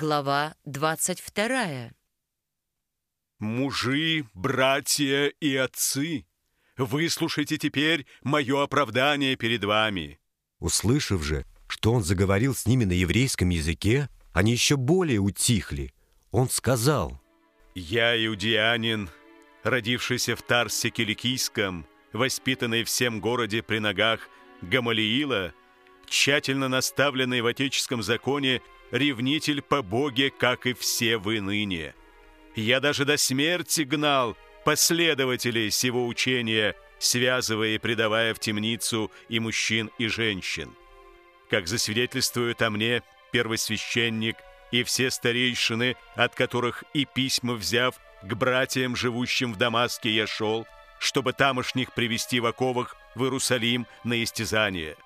Глава 22. Мужи, братья и отцы, выслушайте теперь мое оправдание перед вами. Услышав же, что он заговорил с ними на еврейском языке, они еще более утихли. Он сказал, «Я иудеянин, родившийся в Тарсе Киликийском, воспитанный в всем городе при ногах Гамалиила, тщательно наставленный в отеческом законе ревнитель по Боге, как и все вы ныне. Я даже до смерти гнал последователей сего учения, связывая и предавая в темницу и мужчин, и женщин. Как засвидетельствуют о мне первосвященник и все старейшины, от которых и письма взяв, к братьям, живущим в Дамаске, я шел, чтобы тамошних привести в оковах в Иерусалим на истязание.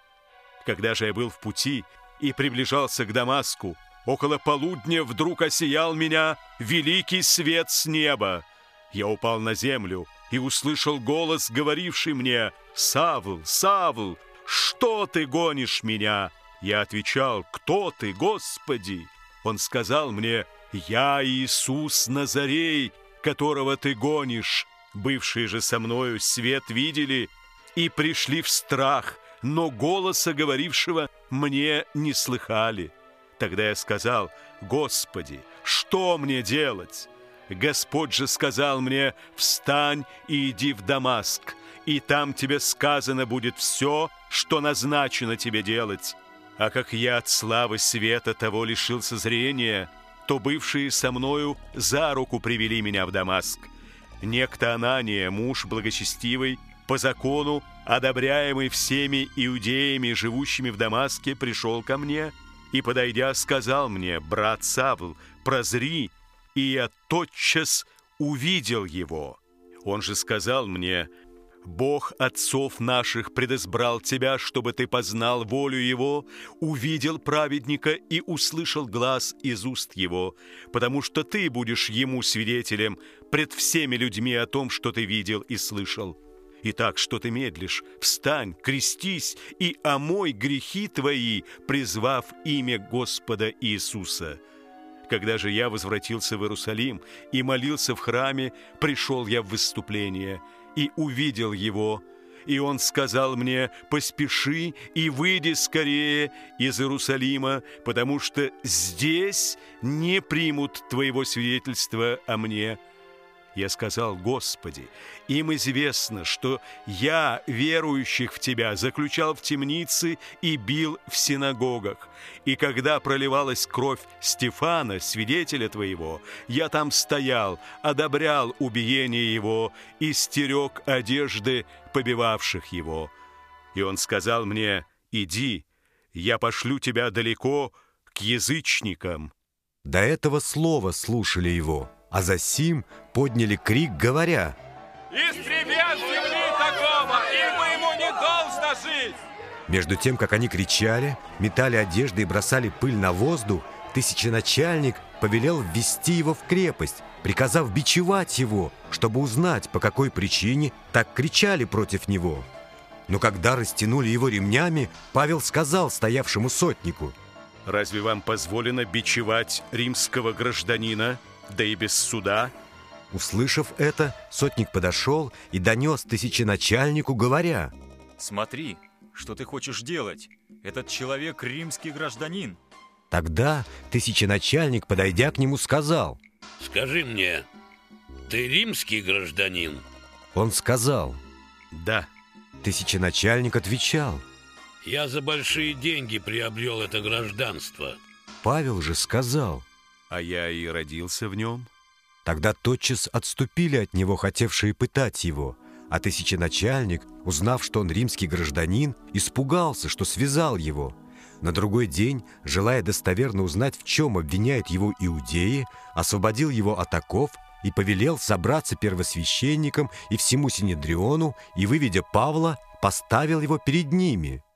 Когда же я был в пути, и приближался к Дамаску, около полудня вдруг осиял меня великий свет с неба. Я упал на землю и услышал голос, говоривший мне «Савл, Савл, что ты гонишь меня?» Я отвечал «Кто ты, Господи?» Он сказал мне «Я Иисус Назарей, которого ты гонишь». Бывшие же со мною свет видели и пришли в страх, но голоса говорившего мне не слыхали. Тогда я сказал, «Господи, что мне делать?» Господь же сказал мне, «Встань и иди в Дамаск, и там тебе сказано будет все, что назначено тебе делать». А как я от славы света того лишился зрения, то бывшие со мною за руку привели меня в Дамаск. Некто Анания, муж благочестивый, по закону, одобряемый всеми иудеями, живущими в Дамаске, пришел ко мне и, подойдя, сказал мне, «Брат Савл, прозри!» И я тотчас увидел его. Он же сказал мне, Бог отцов наших предозбрал тебя, чтобы ты познал волю Его, увидел праведника и услышал глаз из уст Его, потому что ты будешь Ему свидетелем пред всеми людьми о том, что ты видел и слышал. Итак, что ты медлишь? Встань, крестись и омой грехи твои, призвав имя Господа Иисуса». Когда же я возвратился в Иерусалим и молился в храме, пришел я в выступление и увидел его, и он сказал мне, «Поспеши и выйди скорее из Иерусалима, потому что здесь не примут твоего свидетельства о мне». Я сказал, Господи, им известно, что я верующих в Тебя заключал в темнице и бил в синагогах. И когда проливалась кровь Стефана, свидетеля Твоего, я там стоял, одобрял убиение его и стерег одежды побивавших его. И он сказал мне, иди, я пошлю тебя далеко к язычникам. До этого слова слушали его – а за сим подняли крик, говоря «Истребят земли такого, ибо ему не должно жить!» Между тем, как они кричали, метали одежды и бросали пыль на воздух, тысяченачальник повелел ввести его в крепость, приказав бичевать его, чтобы узнать, по какой причине так кричали против него. Но когда растянули его ремнями, Павел сказал стоявшему сотнику, «Разве вам позволено бичевать римского гражданина?» Да и без суда». Услышав это, сотник подошел и донес тысяченачальнику, говоря, «Смотри, что ты хочешь делать? Этот человек римский гражданин». Тогда тысяченачальник, подойдя к нему, сказал, «Скажи мне, ты римский гражданин?» Он сказал, «Да». Тысяченачальник отвечал, «Я за большие деньги приобрел это гражданство». Павел же сказал, а я и родился в нем. Тогда тотчас отступили от него, хотевшие пытать его, а тысяченачальник, узнав, что он римский гражданин, испугался, что связал его. На другой день, желая достоверно узнать, в чем обвиняют его иудеи, освободил его от оков и повелел собраться первосвященникам и всему Синедриону, и, выведя Павла, поставил его перед ними –